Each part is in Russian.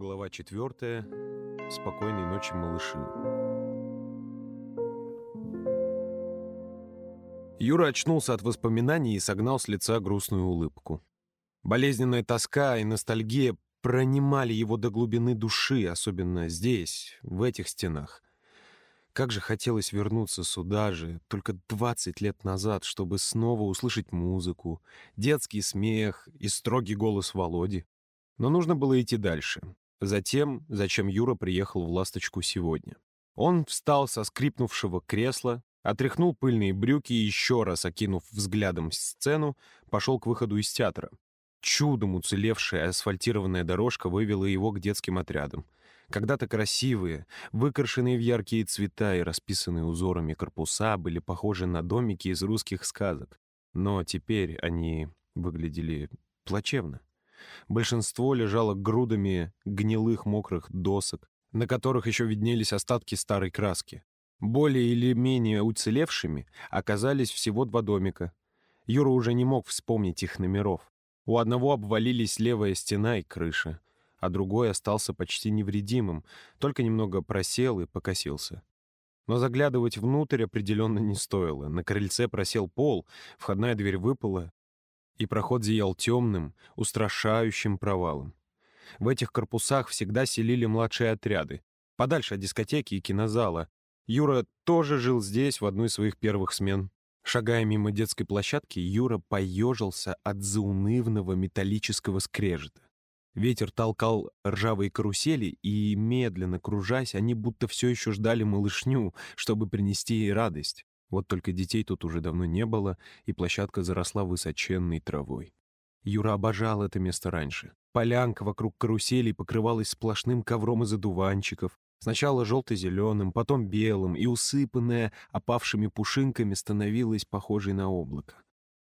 Глава четвертая. Спокойной ночи, малыши. Юра очнулся от воспоминаний и согнал с лица грустную улыбку. Болезненная тоска и ностальгия пронимали его до глубины души, особенно здесь, в этих стенах. Как же хотелось вернуться сюда же, только 20 лет назад, чтобы снова услышать музыку, детский смех и строгий голос Володи. Но нужно было идти дальше. Затем, зачем Юра приехал в «Ласточку» сегодня. Он встал со скрипнувшего кресла, отряхнул пыльные брюки и еще раз, окинув взглядом сцену, пошел к выходу из театра. Чудом уцелевшая асфальтированная дорожка вывела его к детским отрядам. Когда-то красивые, выкрашенные в яркие цвета и расписанные узорами корпуса были похожи на домики из русских сказок. Но теперь они выглядели плачевно. Большинство лежало грудами гнилых мокрых досок, на которых еще виднелись остатки старой краски. Более или менее уцелевшими оказались всего два домика. Юра уже не мог вспомнить их номеров. У одного обвалились левая стена и крыша, а другой остался почти невредимым, только немного просел и покосился. Но заглядывать внутрь определенно не стоило. На крыльце просел пол, входная дверь выпала, и проход зиял темным, устрашающим провалом. В этих корпусах всегда селили младшие отряды, подальше от дискотеки и кинозала. Юра тоже жил здесь в одну из своих первых смен. Шагая мимо детской площадки, Юра поежился от заунывного металлического скрежета. Ветер толкал ржавые карусели, и, медленно кружась, они будто все еще ждали малышню, чтобы принести ей радость. Вот только детей тут уже давно не было, и площадка заросла высоченной травой. Юра обожал это место раньше. Полянка вокруг каруселей покрывалась сплошным ковром из одуванчиков, сначала желто-зеленым, потом белым, и усыпанная опавшими пушинками становилась похожей на облако.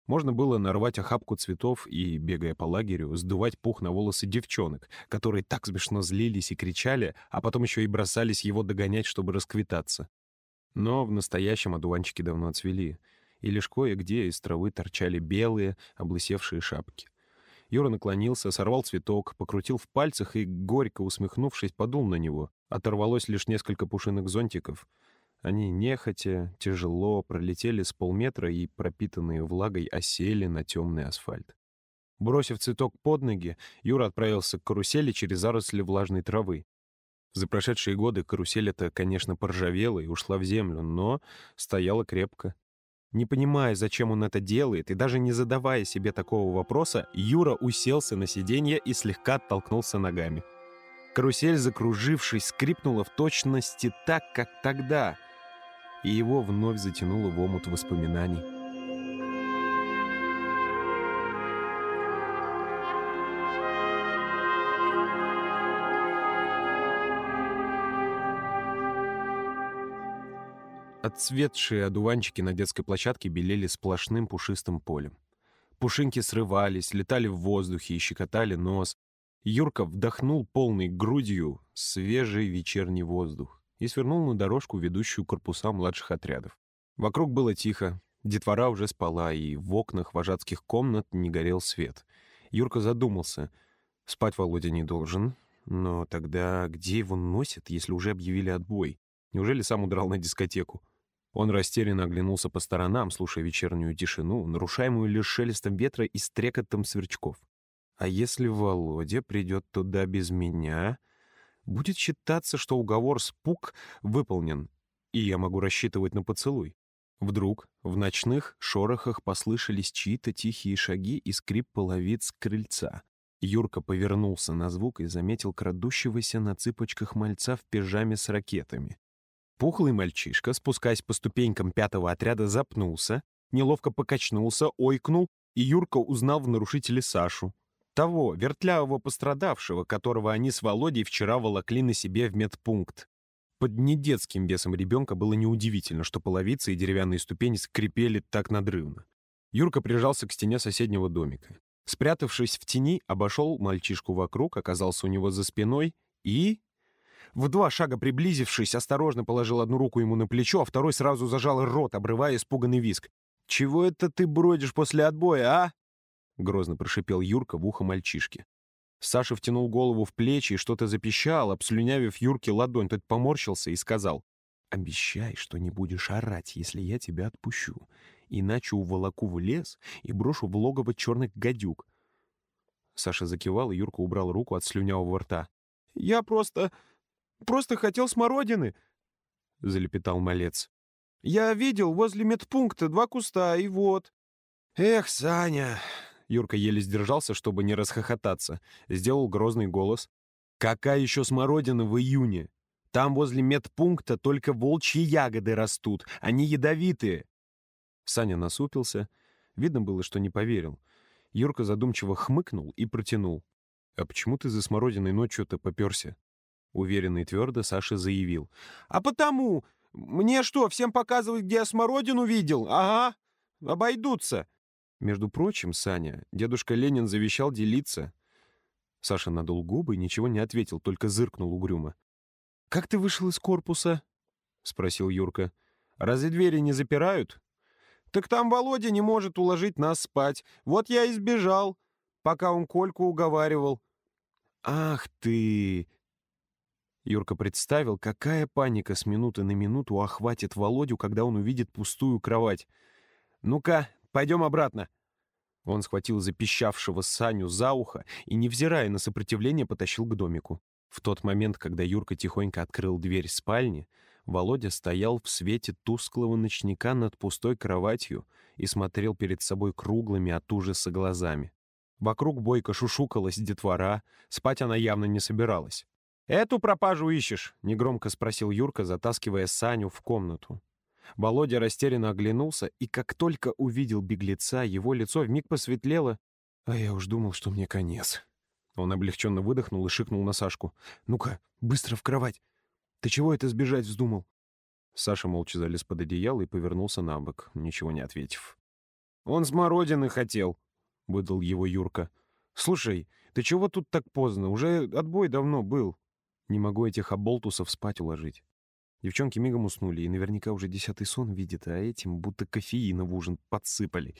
Можно было нарвать охапку цветов и, бегая по лагерю, сдувать пух на волосы девчонок, которые так смешно злились и кричали, а потом еще и бросались его догонять, чтобы расквитаться. Но в настоящем одуванчики давно отцвели, и лишь кое-где из травы торчали белые, облысевшие шапки. Юра наклонился, сорвал цветок, покрутил в пальцах и, горько усмехнувшись, подул на него. Оторвалось лишь несколько пушиных зонтиков. Они нехотя, тяжело пролетели с полметра и, пропитанные влагой, осели на темный асфальт. Бросив цветок под ноги, Юра отправился к карусели через заросли влажной травы. За прошедшие годы карусель эта, конечно, поржавела и ушла в землю, но стояла крепко. Не понимая, зачем он это делает, и даже не задавая себе такого вопроса, Юра уселся на сиденье и слегка оттолкнулся ногами. Карусель, закружившись, скрипнула в точности так, как тогда, и его вновь затянуло в омут воспоминаний. Отцветшие одуванчики на детской площадке белели сплошным пушистым полем. Пушинки срывались, летали в воздухе и щекотали нос. Юрка вдохнул полной грудью свежий вечерний воздух и свернул на дорожку, ведущую корпуса младших отрядов. Вокруг было тихо, детвора уже спала, и в окнах вожатских комнат не горел свет. Юрка задумался. Спать Володя не должен, но тогда где его носят, если уже объявили отбой? Неужели сам удрал на дискотеку? Он растерянно оглянулся по сторонам, слушая вечернюю тишину, нарушаемую лишь шелестом ветра и стрекотом сверчков. А если Володя придет туда без меня, будет считаться, что уговор с Пук выполнен, и я могу рассчитывать на поцелуй. Вдруг в ночных шорохах послышались чьи-то тихие шаги и скрип половиц крыльца. Юрка повернулся на звук и заметил крадущегося на цыпочках мальца в пижаме с ракетами. Пухлый мальчишка, спускаясь по ступенькам пятого отряда, запнулся, неловко покачнулся, ойкнул, и Юрка узнал в нарушителе Сашу. Того, вертлявого пострадавшего, которого они с Володей вчера волокли на себе в медпункт. Под недетским весом ребенка было неудивительно, что половицы и деревянные ступени скрипели так надрывно. Юрка прижался к стене соседнего домика. Спрятавшись в тени, обошел мальчишку вокруг, оказался у него за спиной и в два шага приблизившись, осторожно положил одну руку ему на плечо, а второй сразу зажал рот, обрывая испуганный виск. «Чего это ты бродишь после отбоя, а?» — грозно прошипел Юрка в ухо мальчишки. Саша втянул голову в плечи и что-то запищал, обслюнявив Юрке ладонь. Тот поморщился и сказал, «Обещай, что не будешь орать, если я тебя отпущу, иначе уволоку в лес и брошу в логово черных гадюк». Саша закивал, и Юрка убрал руку от слюнявого рта. «Я просто... просто хотел смородины», — залепетал малец. «Я видел возле медпункта два куста, и вот». «Эх, Саня, Юрка еле сдержался, чтобы не расхохотаться. Сделал грозный голос. «Какая еще смородина в июне? Там возле медпункта только волчьи ягоды растут, они ядовитые». Саня насупился. Видно было, что не поверил. Юрка задумчиво хмыкнул и протянул. «А почему ты за смородиной ночью-то поперся?» Уверенно и твердо Саша заявил. «А потому! Мне что, всем показывать, где я смородину видел? Ага, обойдутся. Между прочим, Саня, дедушка Ленин завещал делиться. Саша надул губы и ничего не ответил, только зыркнул угрюмо. «Как ты вышел из корпуса?» — спросил Юрка. «Разве двери не запирают?» «Так там Володя не может уложить нас спать. Вот я и сбежал, пока он Кольку уговаривал». «Ах ты!» Юрка представил, какая паника с минуты на минуту охватит Володю, когда он увидит пустую кровать. «Ну-ка, Пойдем обратно». Он схватил запищавшего Саню за ухо и, невзирая на сопротивление, потащил к домику. В тот момент, когда Юрка тихонько открыл дверь спальни, Володя стоял в свете тусклого ночника над пустой кроватью и смотрел перед собой круглыми от ужаса глазами. Вокруг бойко шушукалась детвора, спать она явно не собиралась. «Эту пропажу ищешь?» — негромко спросил Юрка, затаскивая Саню в комнату. Володя растерянно оглянулся, и как только увидел беглеца, его лицо вмиг посветлело. А я уж думал, что мне конец. Он облегченно выдохнул и шикнул на Сашку. «Ну-ка, быстро в кровать! Ты чего это сбежать вздумал?» Саша молча залез под одеяло и повернулся на бок, ничего не ответив. «Он смородины хотел», — выдал его Юрка. «Слушай, ты чего тут так поздно? Уже отбой давно был. Не могу этих оболтусов спать уложить». Девчонки мигом уснули, и наверняка уже десятый сон видит, а этим будто кофеина в ужин подсыпали.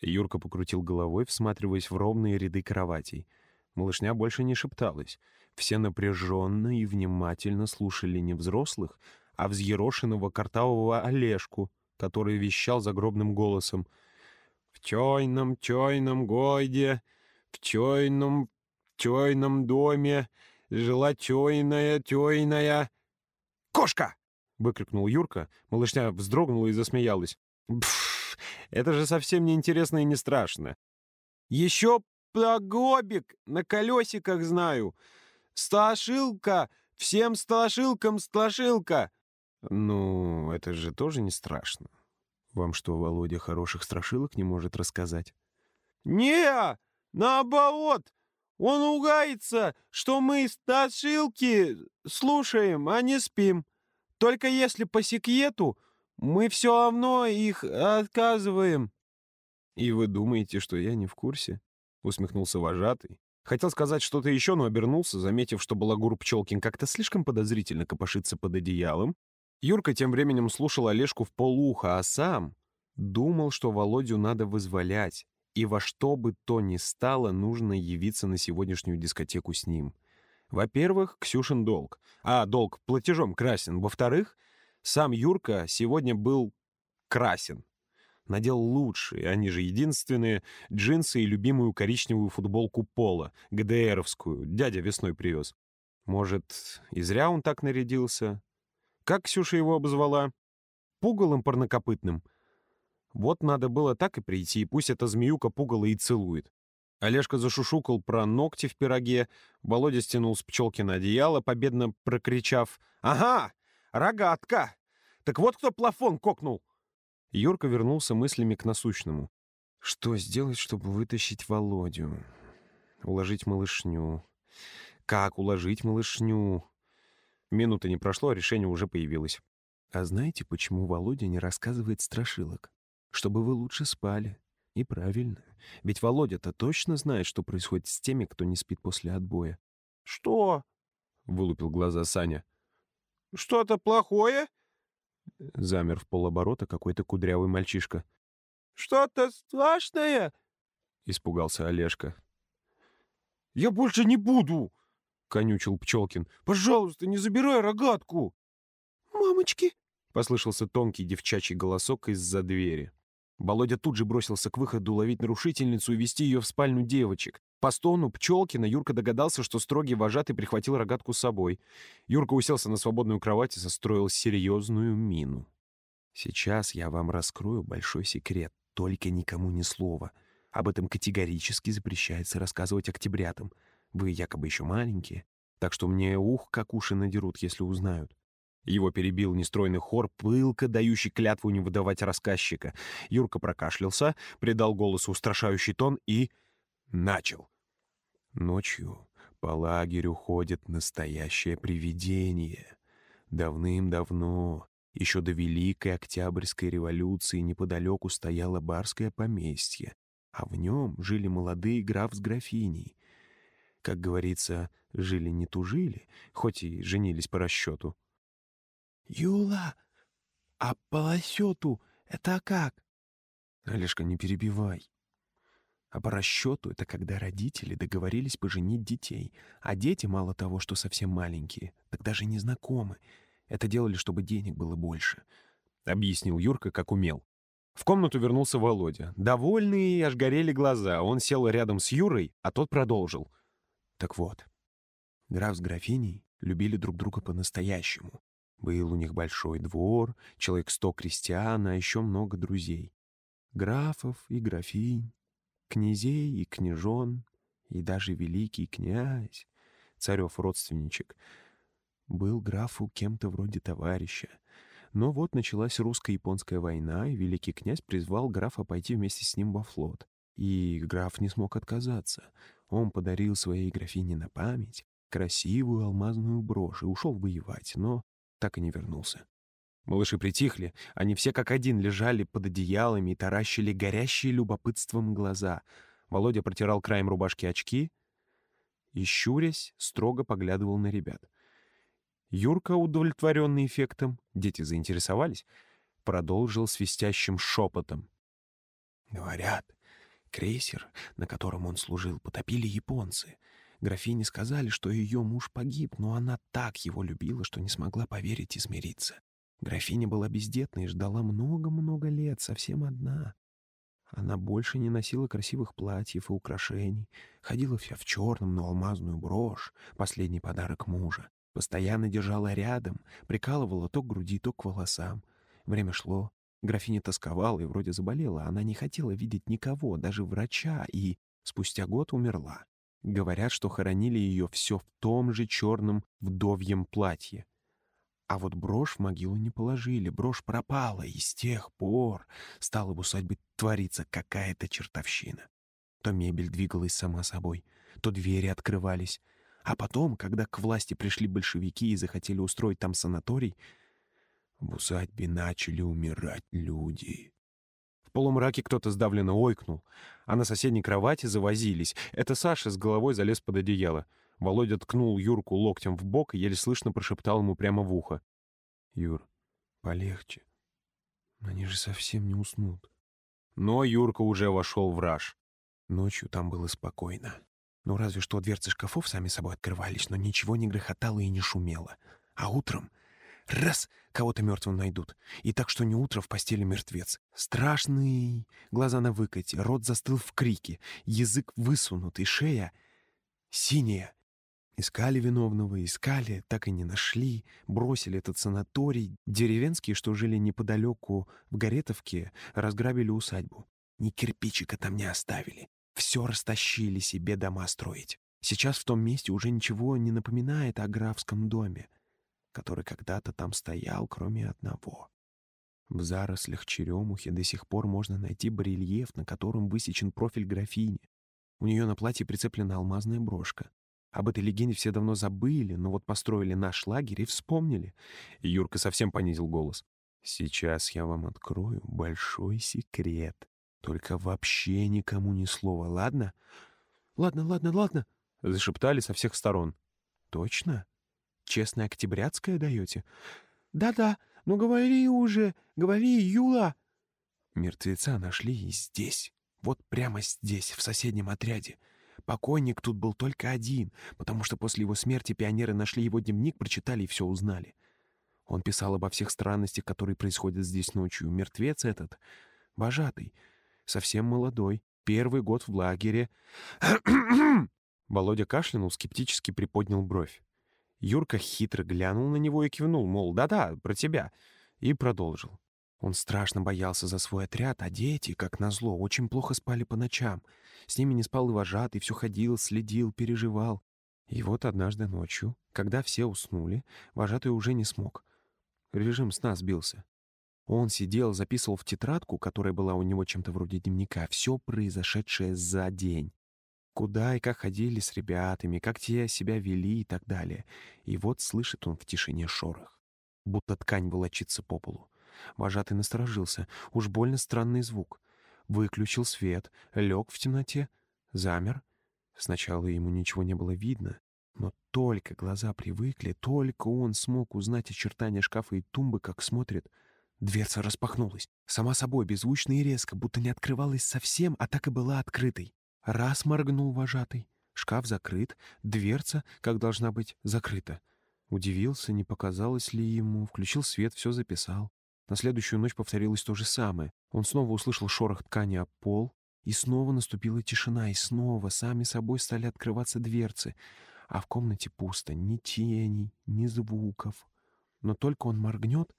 Юрка покрутил головой, всматриваясь в ровные ряды кроватей. Малышня больше не шепталась. Все напряженно и внимательно слушали не взрослых, а взъерошенного картавого Олежку, который вещал загробным голосом. «В чойном, чойном гойде, в чойном, чойном доме жила чойная, чойная...» «Кошка!» — выкрикнул Юрка. Малышня вздрогнула и засмеялась. «Пф, это же совсем не интересно и не страшно. Еще прогобик на колесиках знаю. Страшилка! Всем страшилкам страшилка!» «Ну, это же тоже не страшно. Вам что, Володя хороших страшилок не может рассказать?» «Не, наоборот, он угается, что мы страшилки слушаем, а не спим. Только если по секрету, мы все равно их отказываем». «И вы думаете, что я не в курсе?» — усмехнулся вожатый. Хотел сказать что-то еще, но обернулся, заметив, что Балагур Пчелкин как-то слишком подозрительно копошится под одеялом. Юрка тем временем слушал Олежку в полуха, а сам думал, что Володю надо вызволять, и во что бы то ни стало нужно явиться на сегодняшнюю дискотеку с ним — во-первых, Ксюшин долг. А долг платежом красен. Во-вторых, сам Юрка сегодня был красен. Надел лучшие, они же единственные, джинсы и любимую коричневую футболку Пола, ГДРовскую, дядя весной привез. Может, и зря он так нарядился? Как Ксюша его обозвала? Пугалом парнокопытным. Вот надо было так и прийти, пусть эта змеюка пугала и целует. Олежка зашушукал про ногти в пироге, Володя стянул с пчелки на одеяло, победно прокричав «Ага! Рогатка! Так вот кто плафон кокнул!» Юрка вернулся мыслями к насущному. Что сделать, чтобы вытащить Володю? Уложить малышню. Как уложить малышню? Минуты не прошло, а решение уже появилось. А знаете, почему Володя не рассказывает страшилок? Чтобы вы лучше спали. И правильно. Ведь Володя-то точно знает, что происходит с теми, кто не спит после отбоя. «Что?» — вылупил глаза Саня. «Что-то плохое?» Замер в полоборота какой-то кудрявый мальчишка. «Что-то страшное?» — испугался Олежка. «Я больше не буду!» — конючил Пчелкин. «Пожалуйста, не забирай рогатку!» «Мамочки!» — послышался тонкий девчачий голосок из-за двери. Володя тут же бросился к выходу ловить нарушительницу и вести ее в спальню девочек. По стону Пчелкина Юрка догадался, что строгий вожатый прихватил рогатку с собой. Юрка уселся на свободную кровать и состроил серьезную мину. «Сейчас я вам раскрою большой секрет, только никому ни слова. Об этом категорически запрещается рассказывать октябрятам. Вы якобы еще маленькие, так что мне ух, как уши надерут, если узнают. Его перебил нестройный хор, пылко дающий клятву не выдавать рассказчика. Юрка прокашлялся, придал голосу устрашающий тон и... начал. Ночью по лагерю ходит настоящее привидение. Давным-давно, еще до Великой Октябрьской революции, неподалеку стояло барское поместье, а в нем жили молодые граф с графиней. Как говорится, жили не тужили, хоть и женились по расчету. «Юла, а по расчету это как?» «Олежка, не перебивай. А по расчету это когда родители договорились поженить детей, а дети мало того, что совсем маленькие, так даже не знакомы. Это делали, чтобы денег было больше», — объяснил Юрка, как умел. В комнату вернулся Володя. Довольный, аж горели глаза. Он сел рядом с Юрой, а тот продолжил. Так вот, граф с графиней любили друг друга по-настоящему. Был у них большой двор, человек сто крестьян, а еще много друзей. Графов и графинь, князей и княжон, и даже великий князь, царев родственничек, был графу кем-то вроде товарища. Но вот началась русско-японская война, и великий князь призвал графа пойти вместе с ним во флот. И граф не смог отказаться. Он подарил своей графине на память красивую алмазную брошь и ушел воевать, но так и не вернулся. Малыши притихли, они все как один лежали под одеялами и таращили горящие любопытством глаза. Володя протирал краем рубашки очки и, щурясь, строго поглядывал на ребят. Юрка, удовлетворенный эффектом, дети заинтересовались, продолжил свистящим шепотом. «Говорят, крейсер, на котором он служил, потопили японцы. Графине сказали, что ее муж погиб, но она так его любила, что не смогла поверить и смириться. Графиня была бездетна и ждала много-много лет, совсем одна. Она больше не носила красивых платьев и украшений, ходила вся в черном, но алмазную брошь, последний подарок мужа. Постоянно держала рядом, прикалывала то к груди, то к волосам. Время шло, графиня тосковала и вроде заболела. Она не хотела видеть никого, даже врача, и спустя год умерла. Говорят, что хоронили ее все в том же черном вдовьем платье. А вот брошь в могилу не положили, брошь пропала, и с тех пор стала в усадьбе твориться какая-то чертовщина. То мебель двигалась сама собой, то двери открывались. А потом, когда к власти пришли большевики и захотели устроить там санаторий, в усадьбе начали умирать люди. В полумраке кто-то сдавленно ойкнул, а на соседней кровати завозились. Это Саша с головой залез под одеяло. Володя ткнул Юрку локтем в бок и еле слышно прошептал ему прямо в ухо. «Юр, полегче. Они же совсем не уснут». Но Юрка уже вошел в раж. Ночью там было спокойно. Ну, разве что дверцы шкафов сами собой открывались, но ничего не грохотало и не шумело. А утром Раз — кого-то мертвым найдут. И так что не утро в постели мертвец. Страшный. Глаза на выкате, рот застыл в крике, язык высунут, и шея синяя. Искали виновного, искали, так и не нашли, бросили этот санаторий. Деревенские, что жили неподалеку в Горетовке, разграбили усадьбу. Ни кирпичика там не оставили. Все растащили себе дома строить. Сейчас в том месте уже ничего не напоминает о графском доме который когда-то там стоял, кроме одного. В зарослях черемухи до сих пор можно найти барельеф, на котором высечен профиль графини. У нее на платье прицеплена алмазная брошка. Об этой легенде все давно забыли, но вот построили наш лагерь и вспомнили. И Юрка совсем понизил голос. «Сейчас я вам открою большой секрет. Только вообще никому ни слова, ладно?» «Ладно, ладно, ладно», — зашептали со всех сторон. «Точно?» Честное октябрятское даете? Да-да, ну говори уже, говори, Юла. Мертвеца нашли и здесь, вот прямо здесь, в соседнем отряде. покойник тут был только один, потому что после его смерти пионеры нашли его дневник, прочитали и все узнали. Он писал обо всех странностях, которые происходят здесь ночью. Мертвец этот, вожатый, совсем молодой, первый год в лагере. Володя кашлянул, скептически приподнял бровь. Юрка хитро глянул на него и кивнул, мол, да-да, про тебя, и продолжил. Он страшно боялся за свой отряд, а дети, как назло, очень плохо спали по ночам. С ними не спал и вожатый, все ходил, следил, переживал. И вот однажды ночью, когда все уснули, вожатый уже не смог. Режим сна сбился. Он сидел, записывал в тетрадку, которая была у него чем-то вроде дневника, все произошедшее за день. Куда и как ходили с ребятами, как те себя вели и так далее. И вот слышит он в тишине шорох, будто ткань волочится по полу. Вожатый насторожился. Уж больно странный звук. Выключил свет, лег в темноте, замер. Сначала ему ничего не было видно, но только глаза привыкли, только он смог узнать очертания шкафа и тумбы, как смотрит. Дверца распахнулась, сама собой, беззвучно и резко, будто не открывалась совсем, а так и была открытой. Раз моргнул вожатый. Шкаф закрыт, дверца, как должна быть, закрыта. Удивился, не показалось ли ему, включил свет, все записал. На следующую ночь повторилось то же самое. Он снова услышал шорох ткани о пол, и снова наступила тишина, и снова сами собой стали открываться дверцы. А в комнате пусто, ни теней, ни звуков. Но только он моргнет,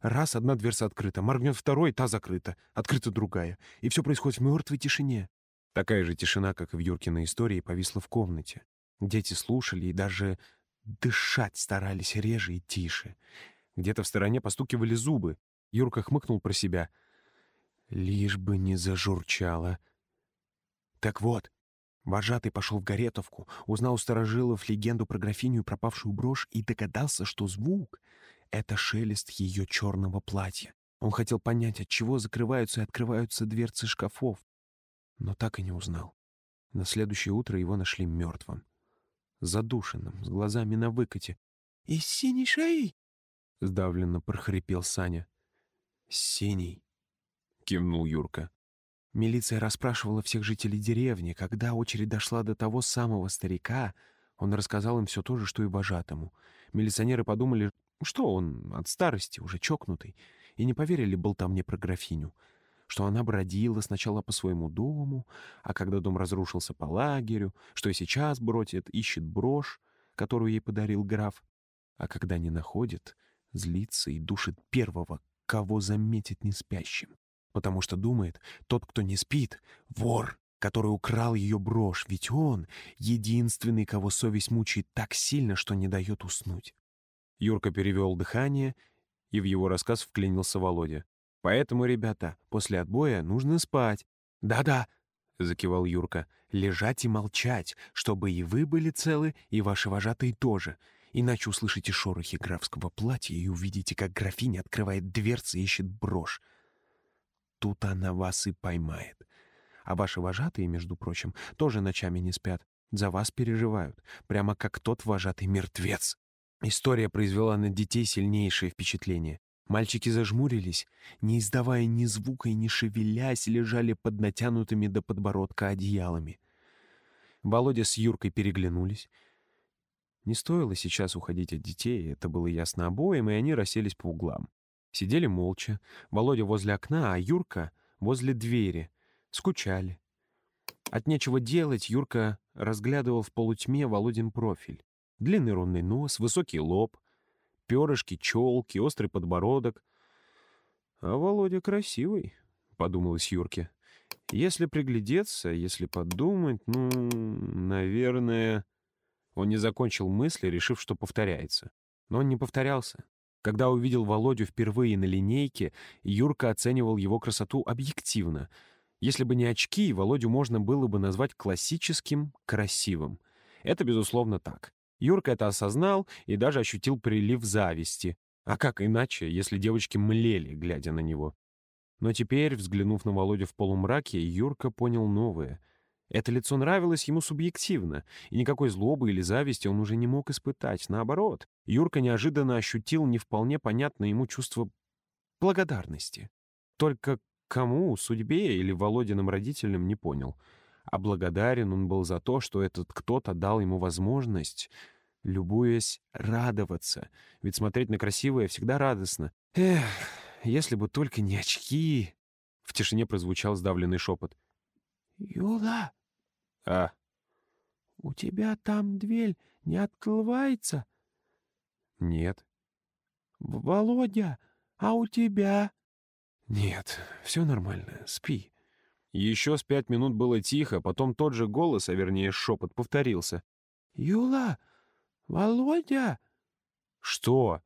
раз одна дверца открыта, моргнет второй, та закрыта, открыта другая, и все происходит в мертвой тишине. Такая же тишина, как и в Юркиной истории, повисла в комнате. Дети слушали и даже дышать старались реже и тише. Где-то в стороне постукивали зубы, Юрка хмыкнул про себя. Лишь бы не зажурчало. Так вот, вожатый пошел в Горетовку, узнал у старожилов легенду про графиню и пропавшую брошь и догадался, что звук — это шелест ее черного платья. Он хотел понять, от чего закрываются и открываются дверцы шкафов, но так и не узнал. На следующее утро его нашли мертвым, задушенным, с глазами на выкате. «И с синей шеей?» — сдавленно прохрипел Саня. «Синий», — кивнул Юрка. Милиция расспрашивала всех жителей деревни. Когда очередь дошла до того самого старика, он рассказал им все то же, что и вожатому. Милиционеры подумали, что он от старости, уже чокнутый, и не поверили болтовне про графиню, что она бродила сначала по своему дому, а когда дом разрушился по лагерю, что и сейчас бродит, ищет брошь, которую ей подарил граф, а когда не находит, злится и душит первого, кого заметит не спящим. Потому что думает, тот, кто не спит, — вор, который украл ее брошь, ведь он — единственный, кого совесть мучает так сильно, что не дает уснуть. Юрка перевел дыхание, и в его рассказ вклинился Володя. «Поэтому, ребята, после отбоя нужно спать». «Да-да», — закивал Юрка, — «лежать и молчать, чтобы и вы были целы, и ваши вожатые тоже иначе услышите шорохи графского платья и увидите, как графиня открывает дверцы и ищет брошь. Тут она вас и поймает. А ваши вожатые, между прочим, тоже ночами не спят. За вас переживают, прямо как тот вожатый мертвец. История произвела на детей сильнейшее впечатление. Мальчики зажмурились, не издавая ни звука и не шевелясь, лежали под натянутыми до подбородка одеялами. Володя с Юркой переглянулись, не стоило сейчас уходить от детей, это было ясно обоим, и они расселись по углам. Сидели молча, Володя возле окна, а Юрка возле двери. Скучали. От нечего делать Юрка разглядывал в полутьме Володин профиль. Длинный ровный нос, высокий лоб, перышки, челки, острый подбородок. «А Володя красивый», — подумалось Юрке. «Если приглядеться, если подумать, ну, наверное...» Он не закончил мысли, решив, что повторяется. Но он не повторялся. Когда увидел Володю впервые на линейке, Юрка оценивал его красоту объективно. Если бы не очки, Володю можно было бы назвать классическим красивым. Это, безусловно, так. Юрка это осознал и даже ощутил прилив зависти. А как иначе, если девочки млели, глядя на него? Но теперь, взглянув на Володю в полумраке, Юрка понял новое — это лицо нравилось ему субъективно, и никакой злобы или зависти он уже не мог испытать. Наоборот, Юрка неожиданно ощутил не вполне понятное ему чувство благодарности. Только кому, судьбе или Володиным родителям, не понял. А благодарен он был за то, что этот кто-то дал ему возможность, любуясь, радоваться. Ведь смотреть на красивое всегда радостно. Эх, если бы только не очки. В тишине прозвучал сдавленный шепот. «Юла!» «А?» «У тебя там дверь не открывается?» «Нет». «Володя, а у тебя?» «Нет, все нормально, спи». Еще с пять минут было тихо, потом тот же голос, а вернее шепот, повторился. «Юла! Володя!» «Что?»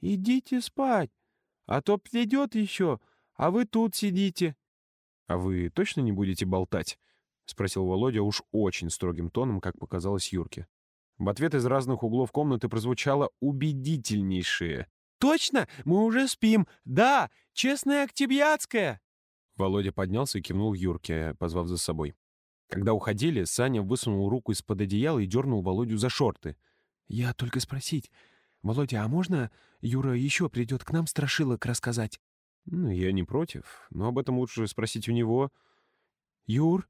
«Идите спать, а то придет еще, а вы тут сидите». «А вы точно не будете болтать?» — спросил Володя уж очень строгим тоном, как показалось Юрке. В ответ из разных углов комнаты прозвучало убедительнейшее. «Точно! Мы уже спим! Да! Честная Октябрятская!» Володя поднялся и кивнул Юрке, позвав за собой. Когда уходили, Саня высунул руку из-под одеяла и дернул Володю за шорты. «Я только спросить. Володя, а можно Юра еще придет к нам страшилок рассказать?» «Ну, я не против, но об этом лучше спросить у него». «Юр?»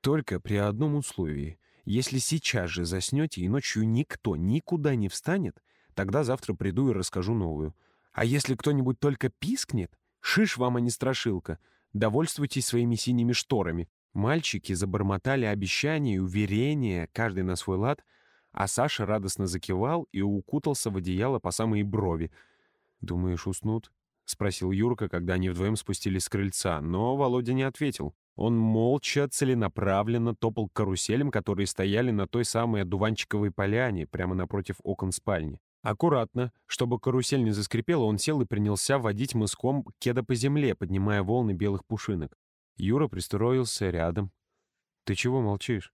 «Только при одном условии. Если сейчас же заснете и ночью никто никуда не встанет, тогда завтра приду и расскажу новую. А если кто-нибудь только пискнет, шиш вам, а не страшилка. Довольствуйтесь своими синими шторами». Мальчики забормотали обещания и уверения, каждый на свой лад, а Саша радостно закивал и укутался в одеяло по самые брови. «Думаешь, уснут?» — спросил Юрка, когда они вдвоем спустились с крыльца, но Володя не ответил. Он молча, целенаправленно топал каруселем, которые стояли на той самой одуванчиковой поляне, прямо напротив окон спальни. Аккуратно, чтобы карусель не заскрипела, он сел и принялся водить мыском кеда по земле, поднимая волны белых пушинок. Юра пристроился рядом. «Ты чего молчишь?»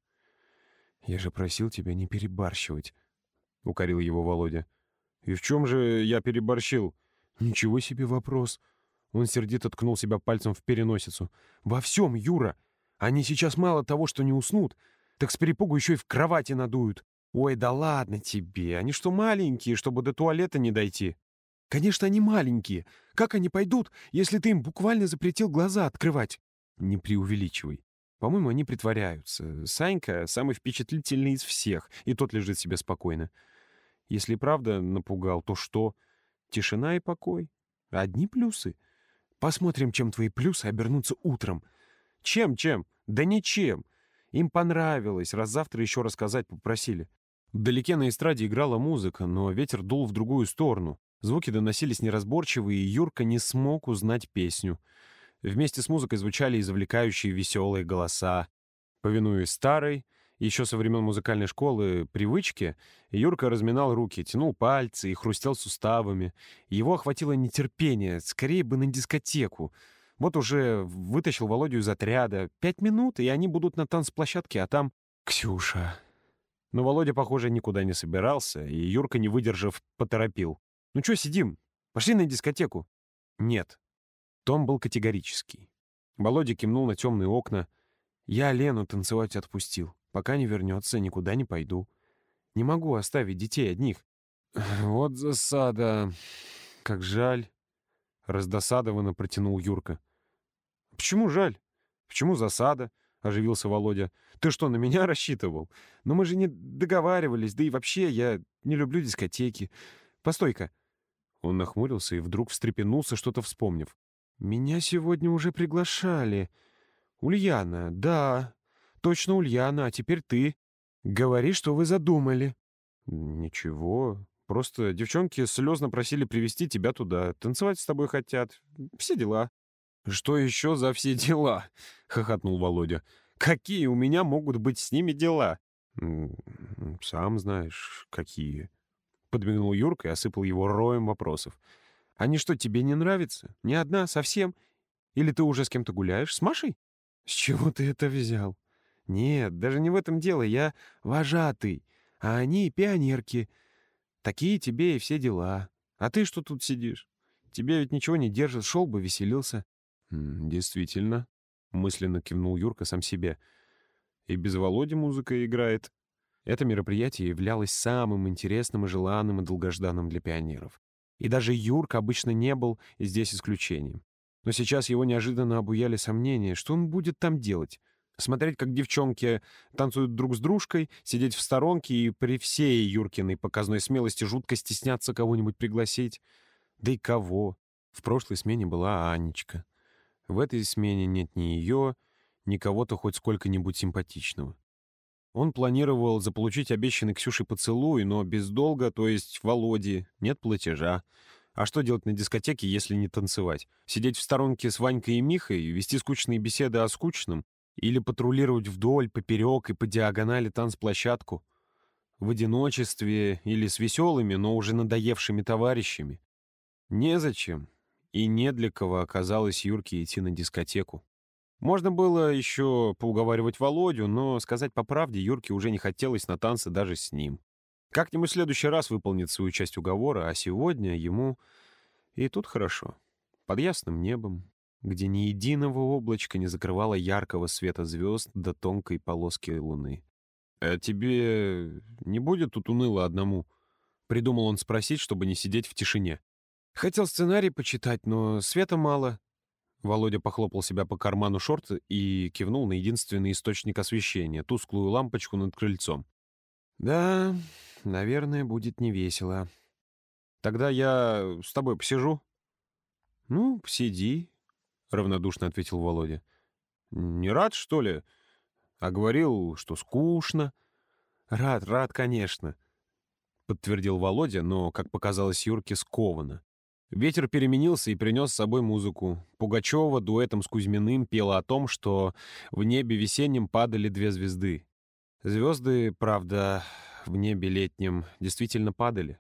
«Я же просил тебя не перебарщивать», — укорил его Володя. «И в чем же я переборщил?» «Ничего себе вопрос!» Он сердито ткнул себя пальцем в переносицу. «Во всем, Юра! Они сейчас мало того, что не уснут, так с перепугу еще и в кровати надуют. Ой, да ладно тебе, они что, маленькие, чтобы до туалета не дойти?» «Конечно, они маленькие. Как они пойдут, если ты им буквально запретил глаза открывать?» «Не преувеличивай. По-моему, они притворяются. Санька самый впечатлительный из всех, и тот лежит себе спокойно. Если правда напугал, то что? Тишина и покой. Одни плюсы. Посмотрим, чем твои плюсы обернутся утром. Чем-чем? Да ничем. Им понравилось, раз завтра еще рассказать попросили. Вдалеке на эстраде играла музыка, но ветер дул в другую сторону. Звуки доносились неразборчивые, и Юрка не смог узнать песню. Вместе с музыкой звучали и завлекающие веселые голоса. Повинуясь старой, еще со времен музыкальной школы, привычке, Юрка разминал руки, тянул пальцы и хрустел суставами. Его охватило нетерпение, скорее бы на дискотеку. Вот уже вытащил Володю из отряда. Пять минут, и они будут на танцплощадке, а там... Ксюша. Но Володя, похоже, никуда не собирался, и Юрка, не выдержав, поторопил. «Ну что сидим? Пошли на дискотеку». «Нет», том был категорический. Володя кивнул на темные окна. «Я Лену танцевать отпустил. Пока не вернется, никуда не пойду. Не могу оставить детей одних». «Вот засада. Как жаль». Раздосадованно протянул Юрка. «Почему жаль? Почему засада?» — оживился Володя. «Ты что, на меня рассчитывал? Но мы же не договаривались, да и вообще я не люблю дискотеки. Постой-ка». Он нахмурился и вдруг встрепенулся, что-то вспомнив. «Меня сегодня уже приглашали. Ульяна, да, точно Ульяна, а теперь ты. Говори, что вы задумали». «Ничего, просто девчонки слезно просили привести тебя туда. Танцевать с тобой хотят. Все дела». «Что еще за все дела?» — хохотнул Володя. «Какие у меня могут быть с ними дела?» «Сам знаешь, какие». Подмигнул Юрка и осыпал его роем вопросов. Они что, тебе не нравятся? Ни одна, совсем? Или ты уже с кем-то гуляешь? С Машей? С чего ты это взял? Нет, даже не в этом дело. Я вожатый, а они пионерки. Такие тебе и все дела. А ты что тут сидишь? Тебе ведь ничего не держит, шел бы, веселился. «Действительно», — мысленно кивнул Юрка сам себе. «И без Володи музыка играет». Это мероприятие являлось самым интересным и желанным и долгожданным для пионеров. И даже Юрка обычно не был здесь исключением. Но сейчас его неожиданно обуяли сомнения, что он будет там делать. Смотреть, как девчонки танцуют друг с дружкой, сидеть в сторонке и при всей Юркиной показной смелости жутко стесняться кого-нибудь пригласить. Да и кого? В прошлой смене была Анечка. В этой смене нет ни ее, ни кого-то хоть сколько-нибудь симпатичного. Он планировал заполучить обещанный Ксюше поцелуй, но без долга, то есть Володи, нет платежа. А что делать на дискотеке, если не танцевать? Сидеть в сторонке с Ванькой и Михой, вести скучные беседы о скучном? Или патрулировать вдоль, поперек и по диагонали танцплощадку? В одиночестве или с веселыми, но уже надоевшими товарищами? Незачем и не для кого оказалось Юрке идти на дискотеку. Можно было еще поуговаривать Володю, но, сказать по правде, Юрке уже не хотелось на танцы даже с ним. Как-нибудь в следующий раз выполнит свою часть уговора, а сегодня ему и тут хорошо. Под ясным небом, где ни единого облачка не закрывало яркого света звезд до тонкой полоски луны. «А тебе не будет тут уныло одному?» — придумал он спросить, чтобы не сидеть в тишине. Хотел сценарий почитать, но света мало. Володя похлопал себя по карману шорт и кивнул на единственный источник освещения — тусклую лампочку над крыльцом. «Да, наверное, будет невесело. Тогда я с тобой посижу?» «Ну, посиди», — равнодушно ответил Володя. «Не рад, что ли? А говорил, что скучно». «Рад, рад, конечно», — подтвердил Володя, но, как показалось Юрке, скованно. Ветер переменился и принес с собой музыку. Пугачева дуэтом с Кузьминым пела о том, что в небе весеннем падали две звезды. Звезды, правда, в небе летнем действительно падали.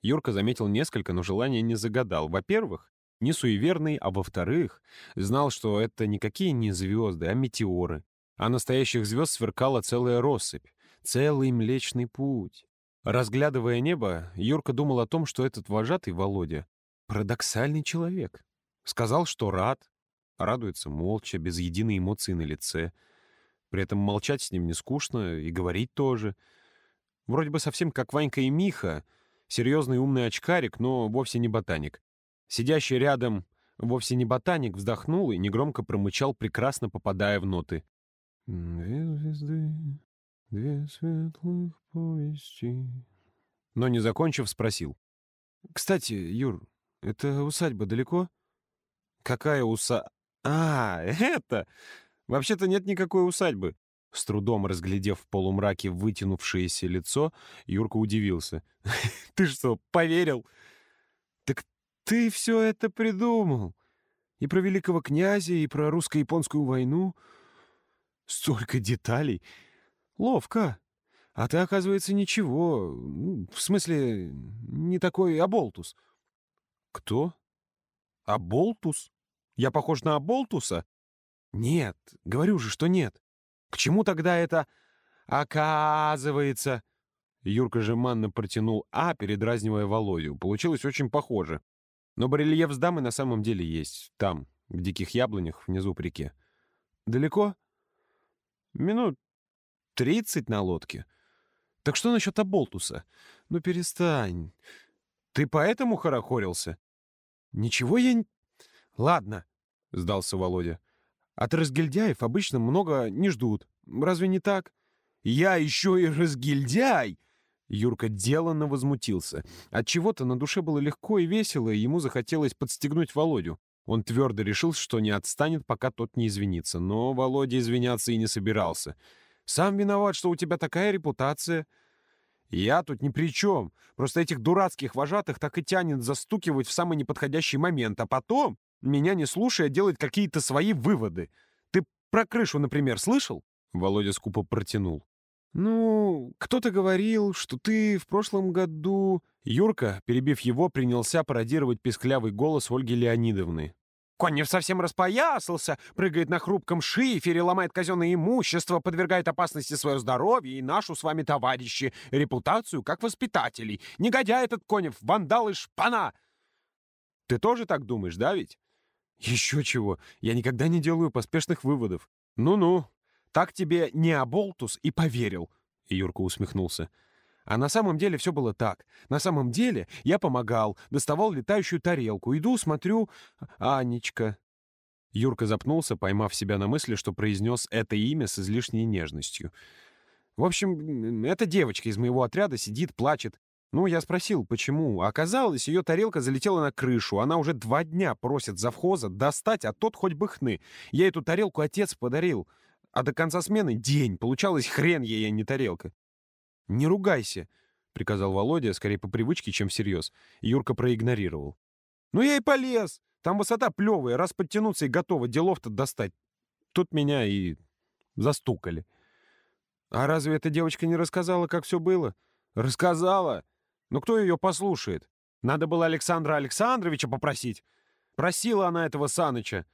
Юрка заметил несколько, но желание не загадал. Во-первых, не суеверный, а во-вторых, знал, что это никакие не звезды, а метеоры. А настоящих звезд сверкала целая россыпь, целый Млечный Путь. Разглядывая небо, Юрка думал о том, что этот вожатый Володя Парадоксальный человек. Сказал, что рад. Радуется молча, без единой эмоции на лице. При этом молчать с ним не скучно и говорить тоже. Вроде бы совсем как Ванька и Миха. Серьезный умный очкарик, но вовсе не ботаник. Сидящий рядом вовсе не ботаник вздохнул и негромко промычал, прекрасно попадая в ноты. «Две звезды, две светлых повести». Но, не закончив, спросил. «Кстати, Юр, это усадьба далеко? Какая уса... А, это! Вообще-то нет никакой усадьбы. С трудом разглядев в полумраке вытянувшееся лицо, Юрка удивился. «Ты что, поверил?» «Так ты все это придумал. И про великого князя, и про русско-японскую войну. Столько деталей. Ловко. А ты, оказывается, ничего. В смысле, не такой оболтус». «Кто? Аболтус? Я похож на Аболтуса?» «Нет, говорю же, что нет. К чему тогда это «оказывается»?» Юрка же манно протянул «а», передразнивая Володю. Получилось очень похоже. Но барельеф с дамой на самом деле есть. Там, в диких яблонях, внизу по реке. «Далеко?» «Минут тридцать на лодке». «Так что насчет Аболтуса?» «Ну перестань. Ты поэтому хорохорился? Ничего я... Ладно, сдался Володя. От разгильдяев обычно много не ждут. Разве не так? Я еще и разгильдяй! Юрка деланно возмутился. От чего то на душе было легко и весело, и ему захотелось подстегнуть Володю. Он твердо решил, что не отстанет, пока тот не извинится. Но Володя извиняться и не собирался. «Сам виноват, что у тебя такая репутация», я тут ни при чем. Просто этих дурацких вожатых так и тянет застукивать в самый неподходящий момент, а потом, меня не слушая, делать какие-то свои выводы. Ты про крышу, например, слышал?» Володя скупо протянул. «Ну, кто-то говорил, что ты в прошлом году...» Юрка, перебив его, принялся пародировать песклявый голос Ольги Леонидовны. Конев совсем распоясался, прыгает на хрупком шифере, ломает казенное имущество, подвергает опасности свое здоровье и нашу с вами, товарищи, репутацию как воспитателей. Негодяй этот Конев, вандал и шпана!» «Ты тоже так думаешь, да ведь?» «Еще чего, я никогда не делаю поспешных выводов. Ну-ну, так тебе не Аболтус и поверил», — Юрка усмехнулся. А на самом деле все было так. На самом деле я помогал, доставал летающую тарелку. Иду, смотрю, Анечка. Юрка запнулся, поймав себя на мысли, что произнес это имя с излишней нежностью. В общем, эта девочка из моего отряда сидит, плачет. Ну, я спросил, почему. Оказалось, ее тарелка залетела на крышу. Она уже два дня просит завхоза достать, а тот хоть бы хны. Я эту тарелку отец подарил. А до конца смены день. Получалось хрен ей, а не тарелка. «Не ругайся», — приказал Володя, скорее по привычке, чем всерьез. Юрка проигнорировал. «Ну я и полез. Там высота плевая, раз подтянуться и готово делов-то достать. Тут меня и застукали». «А разве эта девочка не рассказала, как все было?» «Рассказала. Но кто ее послушает? Надо было Александра Александровича попросить. Просила она этого Саныча».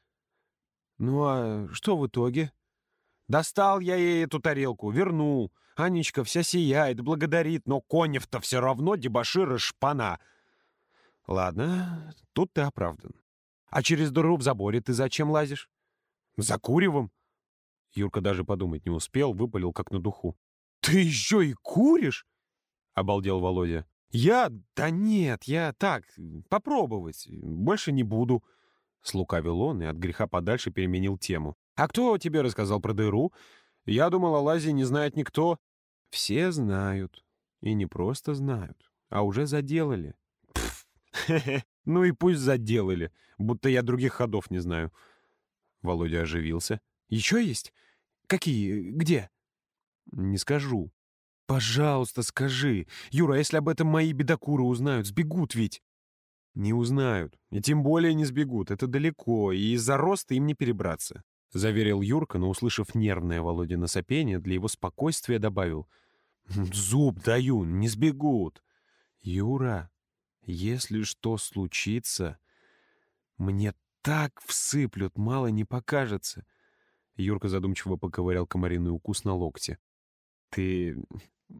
«Ну а что в итоге?» «Достал я ей эту тарелку, вернул. Анечка вся сияет, благодарит, но Конев-то все равно дебошир и шпана». «Ладно, тут ты оправдан. А через дыру в заборе ты зачем лазишь?» «За куревом». Юрка даже подумать не успел, выпалил как на духу. «Ты еще и куришь?» — обалдел Володя. «Я? Да нет, я так, попробовать. Больше не буду». Слукавил он и от греха подальше переменил тему. «А кто тебе рассказал про дыру? Я думал, о лазе не знает никто». «Все знают. И не просто знают, а уже заделали». ну и пусть заделали, будто я других ходов не знаю». Володя оживился. «Еще есть? Какие? Где?» «Не скажу». «Пожалуйста, скажи. Юра, если об этом мои бедокуры узнают, сбегут ведь». «Не узнают. И тем более не сбегут. Это далеко, и из-за роста им не перебраться», — заверил Юрка, но, услышав нервное Володина сопение, для его спокойствия добавил. «Зуб даю, не сбегут». «Юра, если что случится, мне так всыплют, мало не покажется». Юрка задумчиво поковырял комариный укус на локте. «Ты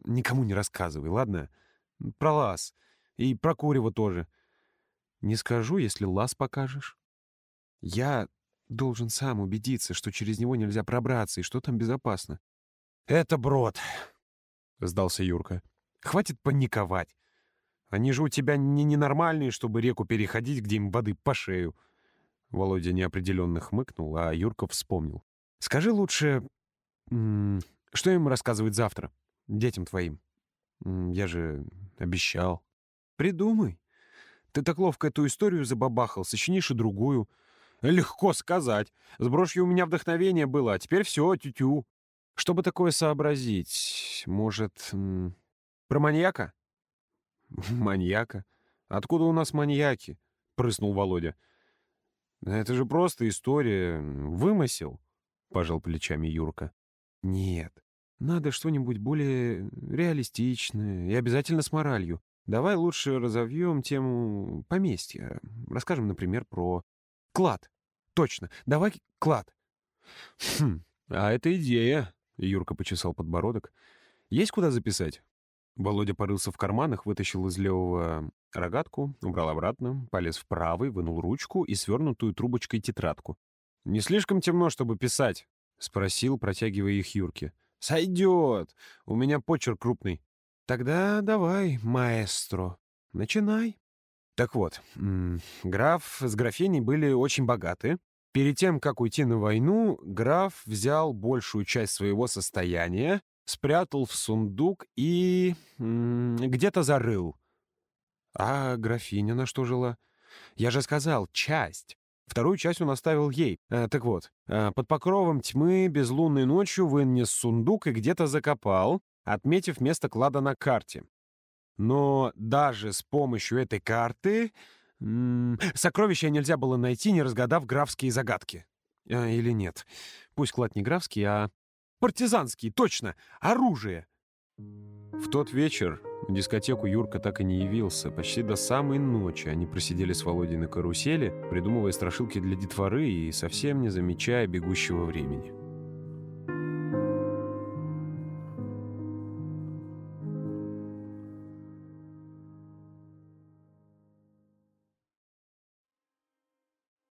никому не рассказывай, ладно? Про лаз. И про курево тоже. Не скажу, если лаз покажешь. Я должен сам убедиться, что через него нельзя пробраться и что там безопасно. «Это брод», — сдался Юрка. «Хватит паниковать. Они же у тебя не ненормальные, чтобы реку переходить, где им воды по шею». Володя неопределенно хмыкнул, а Юрка вспомнил. «Скажи лучше, что им рассказывать завтра, детям твоим? Я же обещал». «Придумай. Ты так ловко эту историю забабахал, сочинишь и другую». «Легко сказать. С брошью у меня вдохновение было, а теперь все, тю-тю». Чтобы такое сообразить, может, про маньяка? Маньяка? Откуда у нас маньяки? Прыснул Володя. Это же просто история, вымысел, пожал плечами Юрка. Нет, надо что-нибудь более реалистичное и обязательно с моралью. Давай лучше разовьем тему поместья. Расскажем, например, про клад. Точно, давай клад. Хм, а это идея, Юрка почесал подбородок. Есть куда записать? Володя порылся в карманах, вытащил из левого рогатку, убрал обратно, полез в правый, вынул ручку и свернутую трубочкой тетрадку. «Не слишком темно, чтобы писать?» — спросил, протягивая их Юрке. «Сойдет! У меня почерк крупный». «Тогда давай, маэстро, начинай». Так вот, граф с графиней были очень богаты. Перед тем, как уйти на войну, граф взял большую часть своего состояния, спрятал в сундук и... где-то зарыл. А графиня на что жила? Я же сказал, часть. Вторую часть он оставил ей. А, так вот, а, под покровом тьмы безлунной ночью вынес сундук и где-то закопал, отметив место клада на карте. Но даже с помощью этой карты сокровища нельзя было найти, не разгадав графские загадки. А, или нет. Пусть клад не графский, а партизанский, точно, оружие. В тот вечер на дискотеку Юрка так и не явился. Почти до самой ночи они просидели с Володей на карусели, придумывая страшилки для детворы и совсем не замечая бегущего времени.